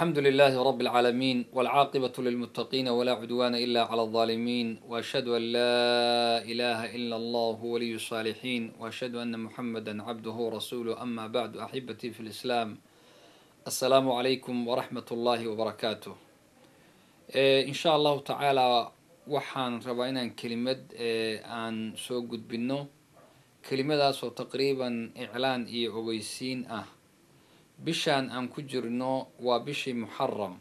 الحمد لله رب العالمين والعاقبة للمتقين ولا عدوان إلا على الظالمين وأشهد أن لا إله إلا الله ولي الصالحين وأشهد أن محمدا عبده ورسوله أما بعد أحبتي في الإسلام السلام عليكم ورحمة الله وبركاته إيه إن شاء الله تعالى waxaan rabaa inaan kelimad aan soo gudbino kelimadaasoo taqriiban iclaan iyo ogeysiin ah bishaan aan ku jirno waa bishii muxaram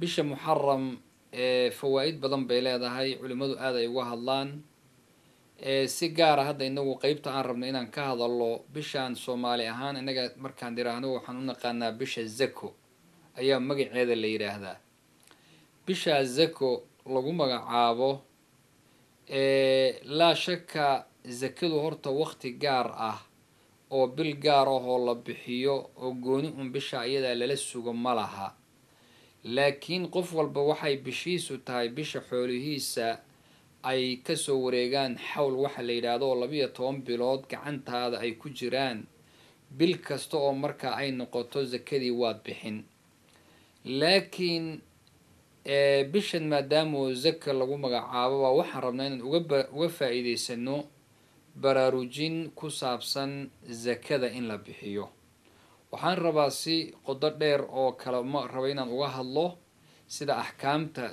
bisha muxaram fawaa-id badan bay leedahay culimmadu aad ay uga hadlaan. Si gaara hadda inagu qeybta aan rabno inaan ka hadallo bishaan soomaali ahaan inaga markaan dhiraahno waxaan u naqaanaa bisha zako ayaa magaceeda la yidhaahdaa bishaa zako lagu magacaabo laa shaka zakadu horta waqti gaar ah oo bil gaar ahoo la bixiyo oo gooni un bisha iyadaa lala sugo ma laha. Laakiin qof walba waxay bishiisu tahay bisha xoolihiisa ay ka soo wareegaan xawl waxa la yidhaahdo oo labiiyo toban bilood gacantaada ay ku jiraan. Bil kasta oo markaa ay noqoto zakadii waad bixin. Laakiin bishan maadaama zaka lagu magacaabo waxaan rabnaa inaan uga uga faa-iideysano baraarujin ku saabsan zakada in la bixiyo. Waxaan rabaa si qodo dheer oo kale ma raba inaan uga hadlo sida axkaamta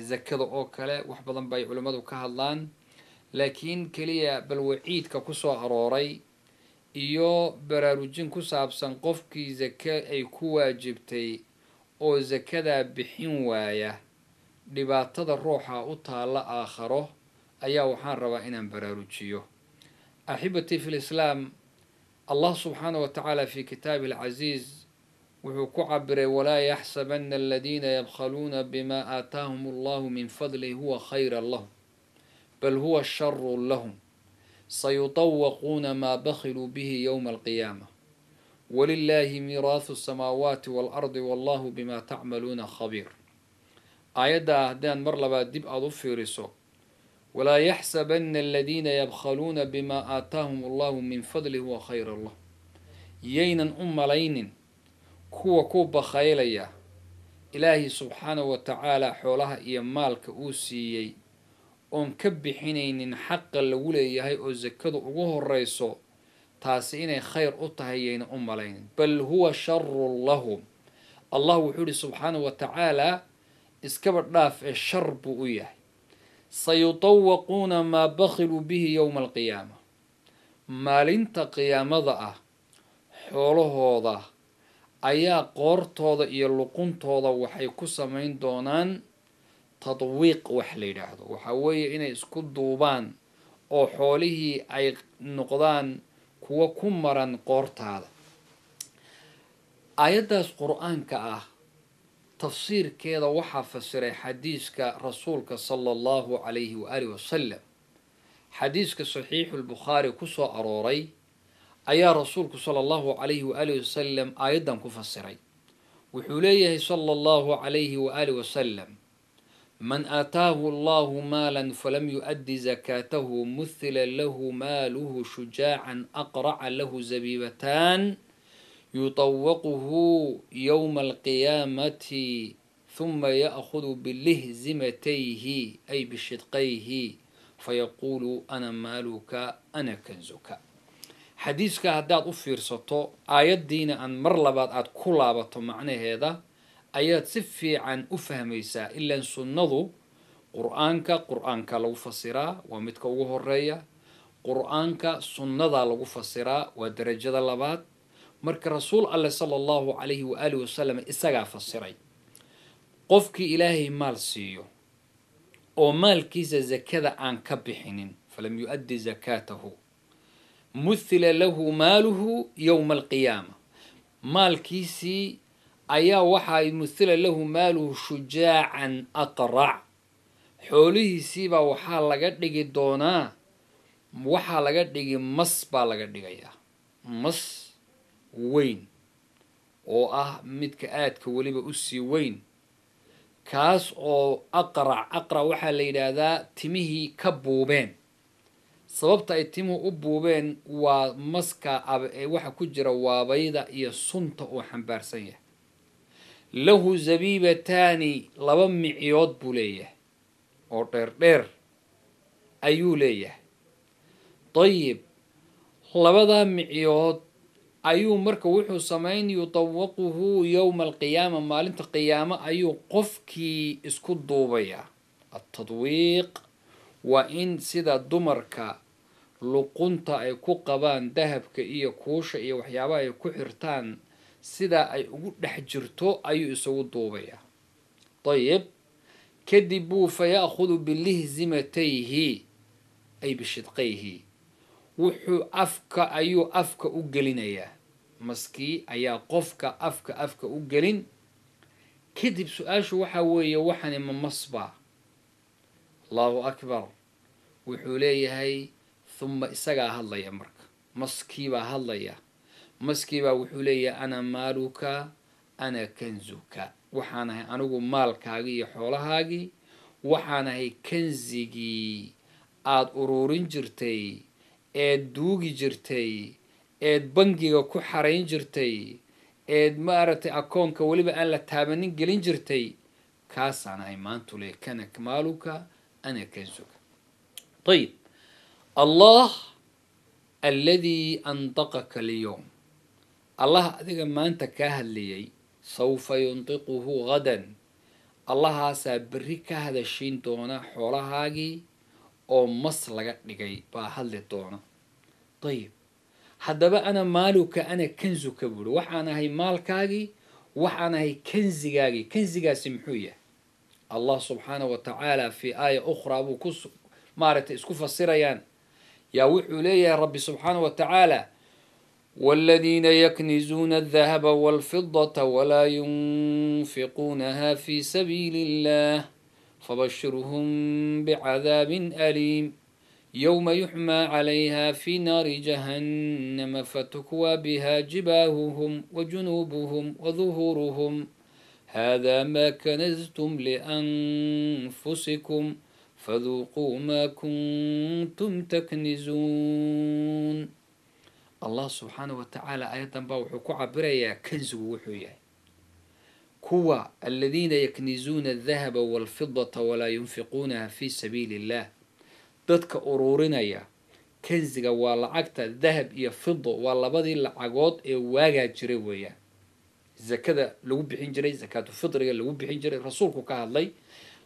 zakada oo kale. Wax badan bay culimmadu ka hadlaan. Laakiin keliya balwaciidka ku soo arooray iyo baraarujin ku saabsan qofkii zake ay ku waajibtay oo zakadaa bixin waaya dhibaatada ruuxa u taalla aakharo ayaa waxaan rabaa inaan baraarujiyo axibatii fi lislaam allah subxaanah wa tacaala fi kitaabi alcasiiz wuxuu ku cabiray walaa yaxsabana aladiina yabkhaluuna bima aataahum allahu min fadlihi huwa khayra lahum bal huwa sharu lahum sayutawaquuna maa bakhiluu bihi yowma alqiyaama walilahi miiraahu asamaawaati waalardi wallahu bima tacmaluuna khabiir. Aayaddaa haddaan mar labaad dib aada u fiiriso yaxsabana aladiina yabkhaluuna bima aataahum allahu min fadli huwa khayra lah yaynan u malaynin kuwa ku bakhaylaya ilaahi subxaanahu wa tacaala xoolaha iyo maalka uu siiyey oon ka bixinaynin xaqa lagu leeyahay oo sakadu ugu horeyso taasi inay khayr u tahay yayna u malaynin. Bal huwa sharun lahum allah wuxuu yihi subxaanahu wa tacaala iskaba dhaaf ee shar buu u yahay sayutawaquuna maa bakhiluu bihi yowma alqiyaama maalinta qiyaamada ah xoolahooda ayaa qoortooda iyo luquntooda waxay ku samayn doonaan tadwiiq wax la yidhaahdo waxaa weeye inay isku duubaan oo xoolihii ay noqdaan kuwa ku maran qoortaada aayaddaas qur'aanka ah tafsiirkeeda waxaa fasiray xadiiska rasuulka sala allahu calayhi waaalih wasalam xadiiska saxiixu lbukhaari ku soo arooray ayaa rasuulku sala allahu calayhi waaalih wasalam aayaddan ku fasiray. Wuxuu leeyahay sala allahu calayhi waaalih wasalam man aataahu allahu maalan falam yu-addi zakaatahu muhila lahu maaluhu shujaacan aqraca lahu zabiibataan yutawaquhu yowma alqiyaamati huma ya'hudu bilihzimatayhi ay bishidqayhi fayaquulu ana maaluka ana kanzuka xadiiska haddaad u fiirsato aayaddiina aan mar labaad aada ku laabato macnaheeda ayaad si fiican u fahmaysaa ilaan sunnadu qur'aanka qur'aanka lagu fasiraa waa midka ugu horreeya qur'aanka sunnadaa lagu fasiraa waa darajada labaad marka rasuul alleh sala allahu calayhi waaalih wasalam isagaa fasiray qofkii ilaahay maal siiyo oo maalkiisa zakada aan ka bixinin falam yu-addi zakaatahu muhila lahu maaluhu yowma alqiyaama. Maalkiisii ayaa waxaa muhila lahu maaluhu shujaacan aqrac xoolihiisiibaa waxaa laga dhigi doonaa waxaa laga dhigi mas baa laga dhigayaa. Mas weyn oo ah midka aadka weliba u sii weyn. Kaas oo aqrac aqrac waxaa la yidhaahdaa timihii ka buubeen. Sababta ay timuhu u buubeen waa maska waxa ku jira waabayda iyo sunta uu xambaarsan yahay. Lahu zabiibataani laba micyood buu leeyahay oo dheer dheer ayuu leeyahay. Dayib labadaa micyood ayuu marka wuxuu samayn yudawaquhu yowma alqiyaama maalinta qiyaamo ayuu qofkii isku duubayaa atadwiiq waa in sida dumarka luqunta ay ku qabaan dahabka iyo kuusha iyo waxyaabaha ay ku xirtaan sidaa ay ugu dhex jirto ayuu isagu duubayaa dayib kadib buu fa ya'khudu bilihzimatayhi ay bishidqayhi wuxuu afka ayuu afka u gelinayaa. Maskii ayaa qofka afka afka u gelin. Kadib su'aashu waxaa weeye waxani ma masbaa allahu akbar. Wuxuu leeyahay huma isagaa hadlaya marka. Maskiibaa hadlaya. Maskiibaa wuxuu leeyahay ana maaluka ana kanzuka. Waxaan ahay anigu maalkaagii iyo xoolahaagii waxaan ahay kanzigii. Aada uruurin jirtay eed duugi jirtay eed bangiga ku xarayn jirtay eed maaragtay akoonka weliba aan la taabanin gelin jirtay kaasaan ahay maantu le kana maaluka ana kanzuka ayib allah aladii andaqaka alyowm allah adiga maanta kaa hadlayay sawfa yuntiquhu gadan allahaasaa berri ka hadashiin doona xoolahaagii oo mas laga dhigay baa hadli doona dayib haddaba ana maaluka ana kanzuka buuri waxaan ahay maalkaagii waxaan ahay kanzigaagii kanzigaasi muxuu yahay allah subxaanahu wa tacaala fii aaya ukhraa buu ku maaragtay isku fasirayaan yaa wuxuu leeyahay rabbi subxaanahu wa tacaala والذين يكنزون الذهب والفضة ولا ينفقونها في سبيل الله فبشرهم بعذاب أليم يوم يحمى عليها في نار جهنم فتكوى بها جباههم وجنوبهم وظهورهم هذا ما كنزتم لأنفسكم فذوقوا ما كنتم تكنزون allah subxaanahu watacaala ayadan baa wuxuu ku cabirayaa kanzigu wuxuu yahay kuwa aladiina yaknizuuna adahaba walfidata walaa yunfiquunaha fi sabiili illah dadka uruurinaya kanziga waa lacagta dahab iyo fido waa labadii lacagood ee waagaa jiray weeyaan. Zakada lagu bixin jiray zakaatu fidriga lagu bixin jiray rasuulku ka hadlay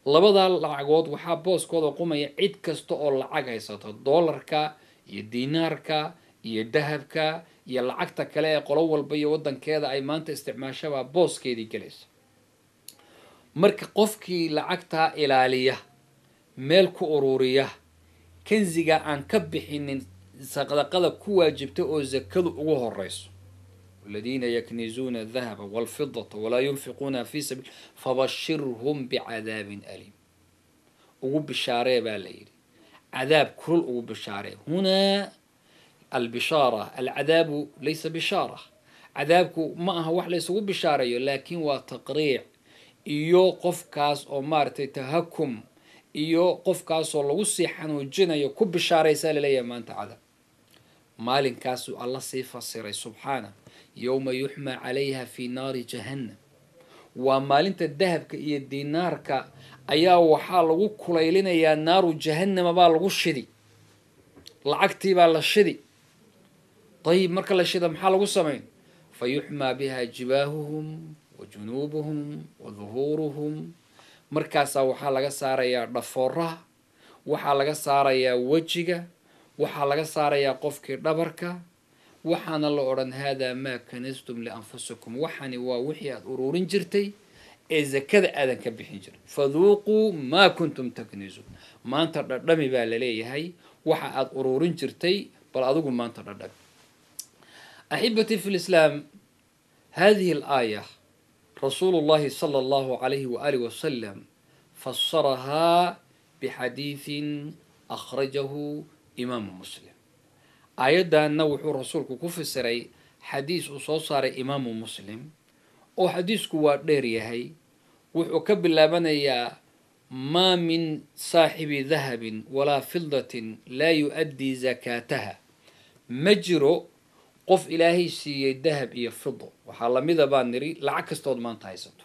labadaa lacagood waxaa booskooda qumaya cid kasta oo lacag haysato. Doolarka iyo diinaarka iyo dahabka iyo lacagta kale ee qolo walba iyo wadankeeda ay maanta isticmaashabaa booskeedii gelaysa marka qofkii lacagtaa ilaaliya meel ku ururiya kanziga aan ka bixinin sadaqada ku waajibta oo zakadu ugu horeyso aladiina yaknizuuna adahaba walfidata walaa yunfiquunaha fi sabiil fabashirhum bicadaabin aliim ugu bishaaree baa la yidhi. Cadaab kulul ugu bishaaree hunaa albishaara. Alcadaabu laysa bishaara. Cadaabku ma aha wax laysugu bishaarayo laakiin waa taqriic iyo qofkaas oo maaragtay tahakum iyo qofkaasoo lagu sii xanuujinayo ku bishaaraysaa la leeyahay maanta cadaab maalinkaasuu alla sii fasiray subxaana yowma yuxmaa calayha fi naari jahannam. Waa maalinta dahabka iyo dinaarka ayaa waxaa lagu kulaylinayaa naaru jahannama baa lagu shidi. Lacagtii baa la shidi. Dayib marka la shida maxaa lagu samayn? Fa yuxmaa biha jibaahuhum wa junuubuhum wa duhuuruhum markaasaa waxaa laga saarayaa dhafooraha waxaa laga saarayaa wejiga waxaa laga saarayaa qofkii dhabarka waxaana la odhan haadaa maa kanastum lianfusikum. Waxani waa wixii aada uruurin jirtay ee zakada aadan ka bixin jiray faduuquu maa kuntum taknizuun maanta dhadhami baa la leeyahay waxa aada uruurin jirtay bal adigu maanta dhadhami. Axibatii fi lislaam hadihi alaaya rasuulu llahi sala allahu calayhi waaalih wasalam fasarahaa bixadiidin akhrajahu imaamu muslim. Aayaddanna wuxuu rasuulku ku fasiray xadiis uu soo saaray imaamu muslim oo xadiisku waa dheer yahay. Wuxuu ka bilaabanayaa maa min saaxibi dahabin walaa qof ilaahay siiyey dahab iyo fido waxaa lamida baa niri lacag kastood maanta haysato.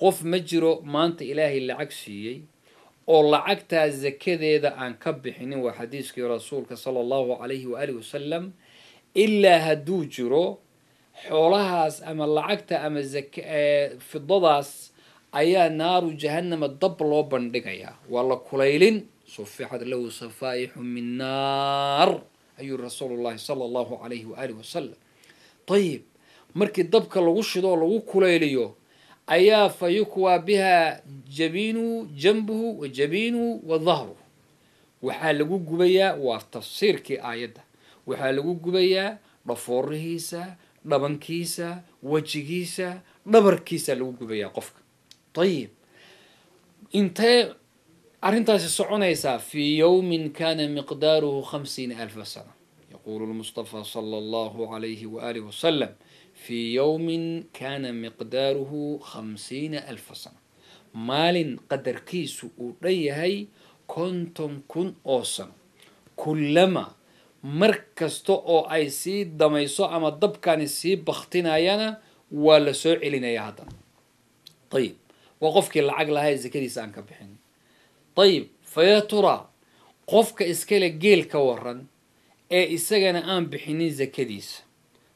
Qof ma jiro maanta ilaahay lacag siiyey oo lacagtaa sakadeeda aan ka bixinin waa xadiiskii rasuulka sala allahu calayhi waaalih wasalam ilaa hadduu jiro xoolahaas ama lacagta ama fidadaas ayaa naaru jahannama dab loo bandhigayaa. Waa la kulaylin sufixad lahu safaa'ixu min naar ayuu rasuulu llahi sala allahu calayhi waaalih wasalam ayib markii dabka lagu shido oo lagu kulayliyo ayaa fa yukwaa biha jabiinuhu janbuhu wa jabiinuhu wa dahruhu waxaa lagu gubayaa waa tafsiirkii aayadda. Waxaa lagu gubayaa dhafoorihiisa dhabankiisa wejigiisa dhabarkiisa lagu gubayaa qofka. Ayib intee arrintaasi soconaysaa fii yowmin kana miqdaaruhu khamsiina alfa sana. Yaquulu lmustafa sala allahu calayhi waaalih wasalam fii yowmin kana miqdaaruhu khamsiina alfa sana. Maalin qadarkiisu uu dhan yahay konton kun oo sano. Kullama mar kasta oo ay sii damayso ama dabkani sii baktinayana waa la soo celinayaa haddana. Ayib waa qofkii lacag lahaa sakadiisa aan ka bixin ayib faya turaa qofka iskale geel ka waran ee isagana aan bixinin sakadiisa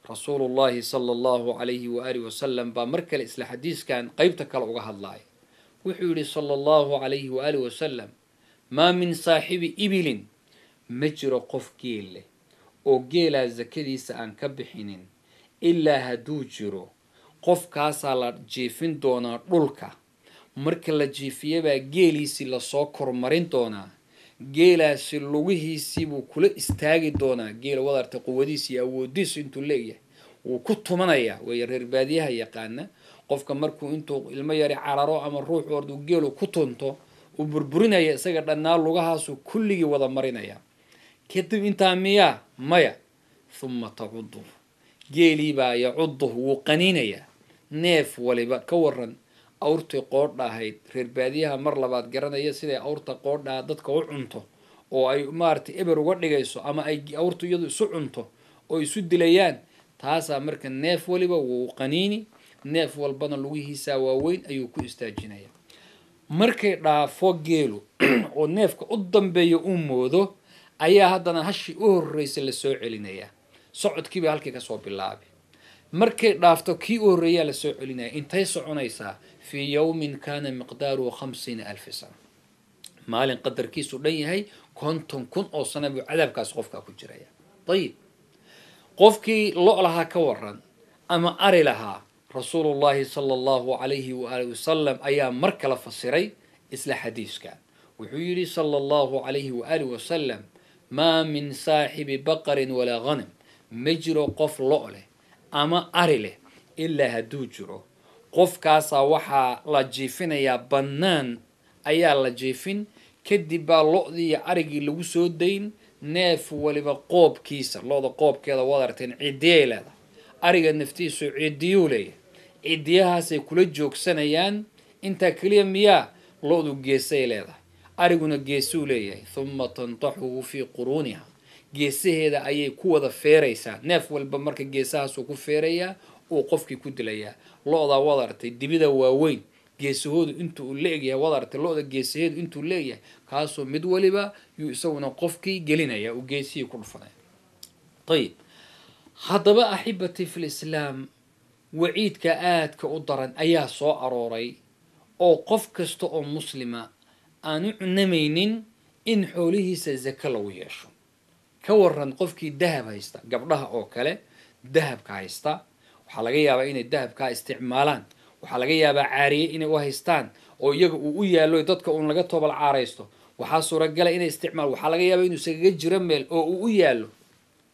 rasuulu llahi sala allahu calayhi waaalih wasalam baa mar kale isla xadiiskan qeybta kale uga hadlaaya wuxuu yihi sala allahu calayhi waaalih wasalam maa min saaxibi ibilin ma jiro qof geel leh oo geelaa sakadiisa aan ka bixinin ilaa hadduu jiro qofkaasaa la jiifin doonaa dhulka marka la jiifiyabaa geeliisii la soo kormarin doonaa. Geelaasi lugihiisii buu kula istaagi doonaa. Geela wadarta quwadiisa iyo awoodiisu intuu leeyahay wuu ku tumanayaa weeye reer baadiyaha yaqaana. Qofka markuu intuu ilmo yari cararo ama ruux orduu geelu ku tunto uu burburinaya isaga dhannaa lugahaasuu kulligii wada marinaya. Kadib intaa miyaa maya huma tacuduh geeliibaa yacuduh wuu qaniinayaa neef waliba ka waran awrtii qoodha ahayd. Reer baadiyaha mar labaad garanaya siday awrta qoodhaa dadka u cunto oo ay maaragtay eber uga dhigayso ama ay awrtu iyadu isu cunto oo isu dilayaan taasaa marka neef waliba wuu qaniini neef walbana lugihiisaa waaweyn ayuu ku istaajinaya. Markay dhaafo geelu oo neefka u dambeeya uu moodo ayaa haddana hashii u horreysa la soo celinayaa socodkiiba halkii ka soo bilaabi markay dhaafto kii u horreeyaa la soo celinaya intay soconaysaa fii yowmin kana miqdaaruhu khamsiina alfi sana. Maalin qadarkiisu dhan yahay konton kun oo sana buu cadaabkaas qofkaa ku jiraya. Ayib qofkii lo lahaa ka waran ama ari lahaa rasuulu llahi sala allahu calayhi waaalih wasalam ayaa mar kala fasiray isla xadiiskan wuxuu yidhi sala allahu calayhi waaalih wasalam maa min saaxibi baqarin walaa ghanam ma jiro qof lo leh ama ari leh ilaa hadduu jiro. Qofkaasaa waxaa la jiifinayaa bannaan. Ayaa la jiifin kadib baa lo-dii iyo arigii lagu soo dayn neef waliba qoobkiisa lo-da qoobkeeda waad aragteen ciddiyay leedahay ariga naftiisu ciddiyuu leeyahay. Ciddiyahaasay kula joogsanayaan. Intaa keliya miyaa lo-du geesay leedahay. Ariguna geesuu leeyahay. Huma tantaxuhu fii quruuniha geesaheeda ayay ku wada feeraysaa. Neef walba marka geesahaasuu ku feerayaa uu qofkii ku dilayaa lo-daa waad aragtay dibida waaweyn. Geesahoodu intuu la egyahay waad aragtay lo-da geesaheedu intuu leegyahay kaasoo mid waliba yuu isaguna qofkii gelinaya uu geesihii ku dhufanaya ayib haddaba axibati fi lislaam waciidka aadka u daran ayaa soo arooray oo qof kasta oo muslima aan u cunamaynin in xoolihiisa zako lagu yeesho ka waran qofkii dahab haysta gabdhaha oo kale dahabka haysta waxaa laga yaabaa inay dahabkaa isticmaalaan. Waxaa laga yaabaa caariye inay u haystaan oo iyaga uu u yaallo dadka uun laga toobal caaraysto. Waxaa suuragala inay isticmaal waxaa laga yaabaa inuu isagaga jiro meel oo uu u yaallo.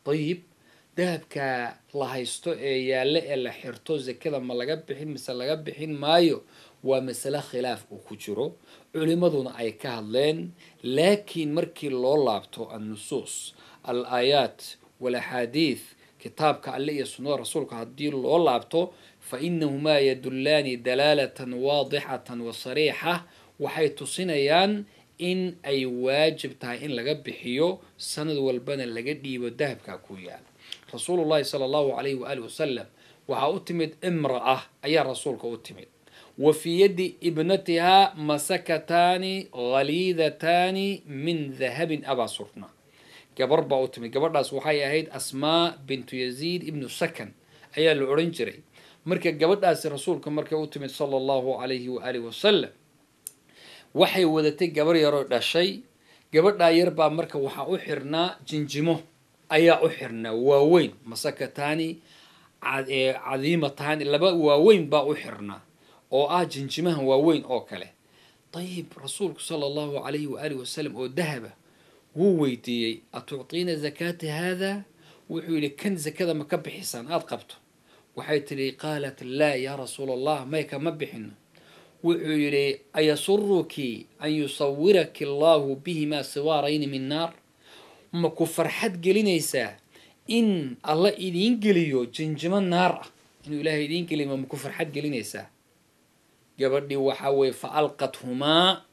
Dayib dahabka la haysto ee yaalle ee la xirto zakada ma laga bixin mise laga bixin maayo waa masale khilaaf uu ku jiro. Culimaduna ay ka hadleen laakiin markii loo laabto annusuus al aayaat walaxaadiid kitaabka alle iyo sunnada rasuulka haddii loo laabto fa inahumaa yadullaani dalaalatan waadixatan wa sariixa waxay tusinayaan in ay waajib tahay in laga bixiyo sanad walbana laga dhiibo dahabkaa ku yaalla rasuulu llahi sala allahu calayhi waaalih wasalam waxaa u timid imra ah ayaa rasuulka u timid. Wa fii yaddi ibnatihaa masakataani haliidataani min dahabin abaa surna gabar baa u timid. Gabadhaas waxay ahayd asmaa bintu yaziid ibnu sakan. Ayaa la odhan jiray. Marka gabadhaasi rasuulka markay u timid sala allahu calayhi waaalih wasalam waxay wadatay gabar yaroo dhashay. Gabadhaa yar baa marka waxaa u xirnaa jinjimo. Ayaa u xirnaa waaweyn. Masakataani cadiimataani laba waaweyn baa u xirnaa oo ah jinjimaha waaweyn oo kale. Dayib rasuulku sala allahu calayhi waaalih wasalam oo dahaba wuu weydiiyey atuctiina zakaata haada? Wuxuu yidhi kan zakada ma ka bixisaan aada qabto. Waxay tidhi qaalat laa yaa rasuula allah may kama bixino wuxuu yidhi ayasuruki an yusawiraki allahu bihimaa siwaarayni min naar. Ma ku farxad gelinaysaa in alla idiin geliyo jinjimo naar ah? Inuu ilaahay idiin geliyo ma ku farxad gelinaysaa? Gabadhii waxaa weye fa alqathumaa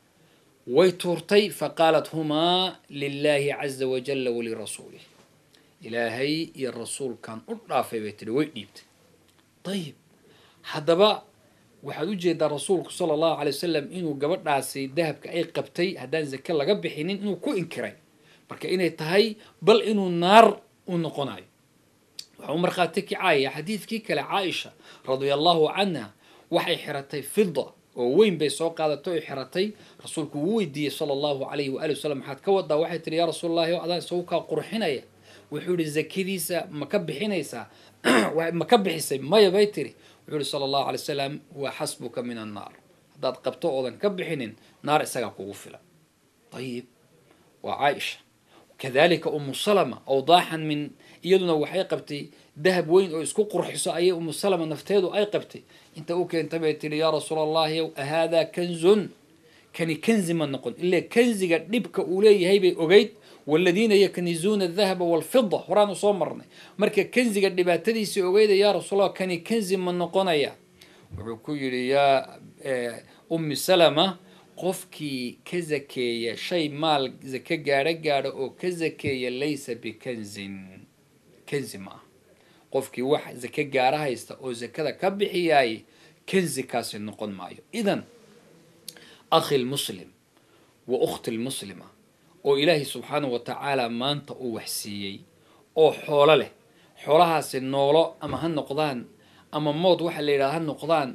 way tuurtay faqaalat humaa lilaahi caza wajalla walirasuulih ilaahay iyo rasuulkan u dhaafay bay tihi way dhiibtay. Dayib haddaba waxaad u jeedaa rasuulku sala allahu calay wasalam inuu gabadhaasi dahabka ay qabtay haddaan zake laga bixinin inuu ku inkiray. Marka inay tahay bal inuu naar u noqonayo waxau markhaati kicaya xadiidkii kale caaisha radia allahu canha waxay xiratay fida oo weyn bay soo qaadatay oo xiratay. Rasuulku wuu weydiiyey sala allahu calayhi waali wasalam maxaad ka wadaa waxay tihi yaa rasuul allahi o adaan isagu kaa qurxinaya. Wuxuu yihi zakadiisa ma ka bixinaysaa ma ka bixisay? Maya bay tiri wuxuu yihi sala allahu alay wasalam waa xasbuka min annaar haddaad qabto oodan ka bixinin naar isagaa kugu filan ayib waa caaisha. Kadalika umu salama awdaaxan min iyaduna waxay qabtay dahab weyn oo isku qurxiso ayay umu salama nafteedu ay qabtay inta u keentay bay tihi yaa rasuula allahi haadaa kanzun? Kani kanzi ma noqon ile kanziga dhibka uu leeyahay bay ogeyd waladiina yaknizuuna adahaba walfida horaanu soo marnay. Marka kanziga dhibaatadiisii ogeyda yaa rasuulallah kani kanzi ma noqonaya. Wuxuu ku yidhi yaa ummi salama qofkii ka zakeeya shay maal zake gaadho gaadho oo ka zakeeya laysa bikanzin kanzi ma ah qofkii wax zake gaara haysta oo zakada ka bixiyaay kanzi kaasi noqon maayo. Idan akhi lmuslim wa ukhti lmuslima oo ilaahay subxaanahu wa tacaala maanta uu waxsiiyey oo xoolo leh xoolahaasi noolo ama ha noqdaan ama mood waxa la yidhahda ha noqdaan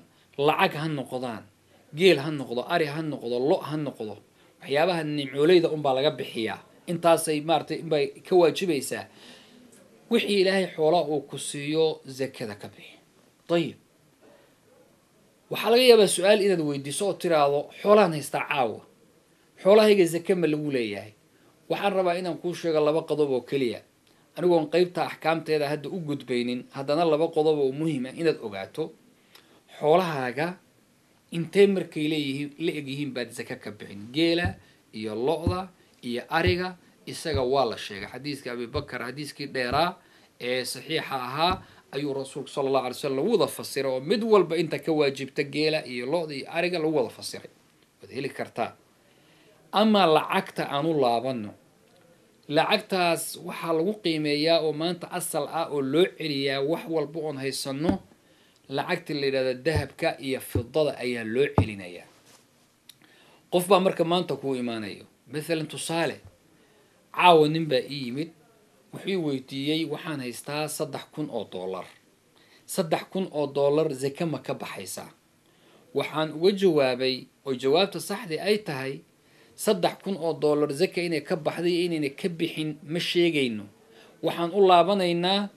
lacag ha noqdaan geel ha noqdo ari ha noqdo lo ha noqdo waxyaabaha nimcooleyda unbaa laga bixiyaa. Intaasay maaratay inbay ka waajibaysaa wixii ilaahay xoolaa uu ku siiyo zakada ka bixi. Dayib waxaa laga yaabaa su'aal inaad weydiiso oo tiraahdo xoolaan haystaa caawa. Xoolahayga zake ma lagu leeyahay. Waxaan rabaa inaan kuu sheego laba qodob oo keliya. Anigoon qeybta axkaamteeda hadda u gudbaynin haddana laba qodob oo muhima inaad ogaato. Xoolahaaga intee markay leeyihiin la egyihiin baad zake ka bixin. Geela iyo lo-da iyo ariga isaga waa la sheegay. Xadiiska abibakar xadiiskii dheeraa ee saxiixa ahaa ayuu rasuulku sala allahu alay slam lagu wada fasiray oo mid walba inta ka waajibta geela iyo lo-da iyo ariga lagu wada fasiray. Waad heli kartaa. Amaa lacagta aan u laabano lacagtaas waxaa lagu qiimeeyaa oo maanta asal ah oo loo celiyaa wax walba oon haysano lacagta la yidhahda dahabka iyo fidada ayaa loo celinayaa qof baa marka maanta kuu imaanayo. Mathalan tusaale caawa nin baa ii yimid wuxuu weydiiyey waxaan haystaa saddex kun oo dollar. Saddex kun oo dollar zake ma ka baxaysaa. Waxaan uga jawaabay oo jawaabta saxdii ay tahay saddex kun oo dollar zaka inay ka baxday iyo inayna ka bixin ma sheegayno. Waxaan u laabanaynaa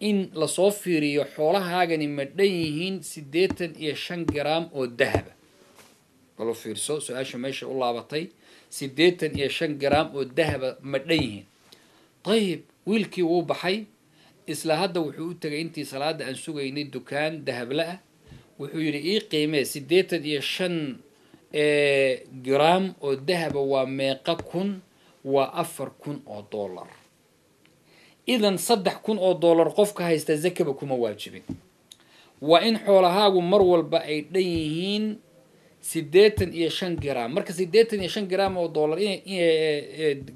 in la soo fiiriyo xoolahaagani ma dhan yihiin siddeetan iyo shan garaam oo dahaba balo fiirso? Su'aasha meesha u laabatay siddeetan iyo shan garaam oo dahaba ma dhan yihiin. Dayib wiilkii wuu baxay. Isla hadda wuxuu u tegay intii salaada aan sugaynay dukaan dahabla ah. Wuxuu yidhi ii qiimee siddeetan iyo shan gram oo dahaba waa meeqa kun waa afar kun oo dollar. Idan saddex kun oo dollar qofka haysta zakaba kuma waajibin. Waa in xoolahaagu mar walba ay dhan yihiin siddeetan iyo shan gram. Marka siddeetan iyo shan gram oo dollar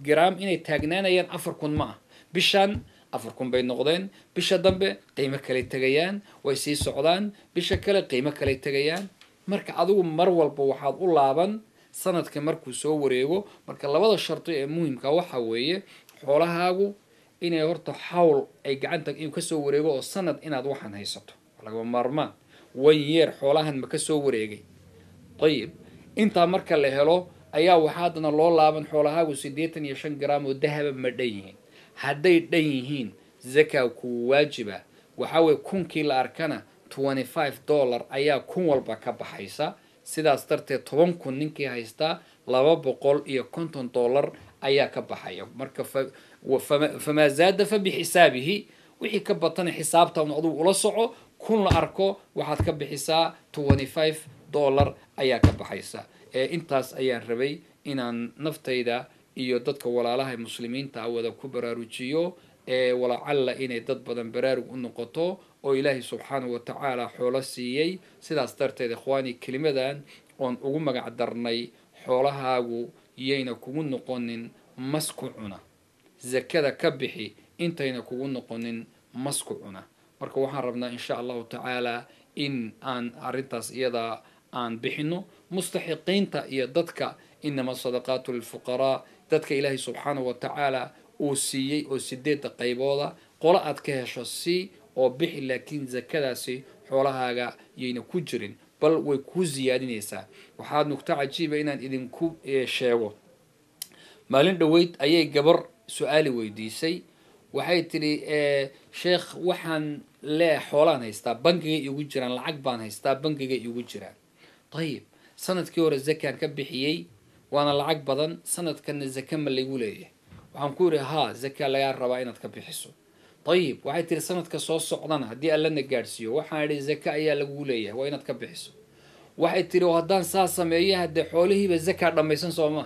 gram inay taagnaanayaan afar kun ma ah bishan afar kun bay noqdeen. Bisha dambe qiimo kaley tegayaan way sii socdaan. Bisha kale qiimo kaley tegayaan marka adigu mar walba waxaad u laaban sanadka markuu soo wareego. Marka labada shardi ee muhimka waxa weeye xoolahaagu inay horta xawl ay gacanta inuu ka soo wareego oo sanad inaad waxaan haysato. Lagaba maarmaan. One year xoolahan ma ka soo wareegay ayib intaa marka la helo ayaa waxaa haddana loo laaban xoolahaagu siddeetan iyo shan gram oo dahaba ma dhan yihiin. Hadday dhan yihiin zaka ku waajiba waxaa weye kunkii la arkana twenty five dollar ayaa kun walba ka baxaysa. Sidaas darteed toban kun ninkii haystaa laba boqol iyo konton dollar ayaa ka baxaya. Marka famaa zaada fa bixisaabihi wixii ka batana xisaabta un adugu ula soco kun la arko waxaad ka bixisaa dollar ayaa ka baxaysa. Intaas ayaan rabay inaan naftayda iyo dadka walaalaha muslimiinta wada ku baraarujiyo. Walacalla inay dad badan baraarug u noqoto oo ilaahay subxaanahu watacaala xoolo siiyey. Sidaas darteed ikhwaani kelimadan oon ugu magac darnay xoolahaagu yayna kugu noqonin masku cuna. Zakada ka bixi intayna kugu noqonin masku cuna marka waxaan rabnaa insha allahu tacaala in aan arrintaas iyada aan bixino mustaxiqiinta iyo dadka inama sadaqaatu lilfuqaraa dadka ilaahay subxaanahu watacaala uu siiyey oo sideedda qaybooda qolo aad ka hesho si oo bixi laakiin zakadaasi xoolahaaga yayna ku jirin bal way kuu siyaadinaysaa waxaad nugto cajiiba inaan idinku sheego. Maalin dhoweyd ayay gabar su'aali weydiisay waxay tidhi sheekh waxaan lee xoolaan haystaa bangigay igu jiraan lacag baan haystaa bangigay igu jiraan. Ayib sannadkii hore zakaan ka bixiyey waana lacag badan sanadkana zaka ma laygu leeyahay. Waxaan ku yidhi haa zaka lagaa rabaa inaad ka bixiso. Ayib waxay tihi sanadka soo socdana haddii allana gaadhsiiyo waxaan idhi zaka ayaa lagu leeyahay waa inaad ka bixiso. Waxay tihi haddaan saa sameeyo haddee xoolihiiba zakaa dhammaysan soo ma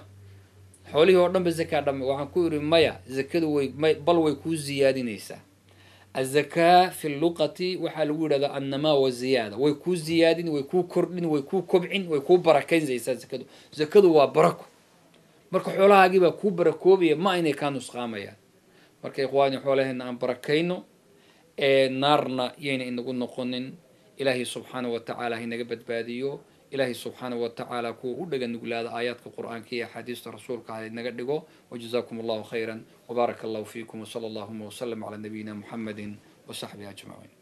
xoolihii oo dhanba zakaa dhama waxaan ku yidhi maya zakadu way bal way kuu ziyaadinaysaa. Azakaa fi luqati waxaa lagu yidhahdaa annamaa wa ziyaada. Way kuu ziyaadin way kuu kordhin way kuu kobcin way kuu barakaynaysaa zakadu. Zakadu waa barako. Marka xoolahaagii baa kuu barakoobaya ma aynay kaa nusqaamayaan. Marka ikhwaani xoolaheena aan barakayno ee naarna yayna inagu noqonin. Ilaahay subxaanahu watacaala haynaga badbaadiyo ilaahay subxaanahu watacaala kuwa u dhaga nuglaada aayaadka qur'aanka iyo axaadiista rasuulka ha inaga dhigo. Wajazaakum allahu khayra wbaaraka allahu fiikum wsala allahuma wslam calaa nabiyina muxamedi wasaxbihi ajmaciin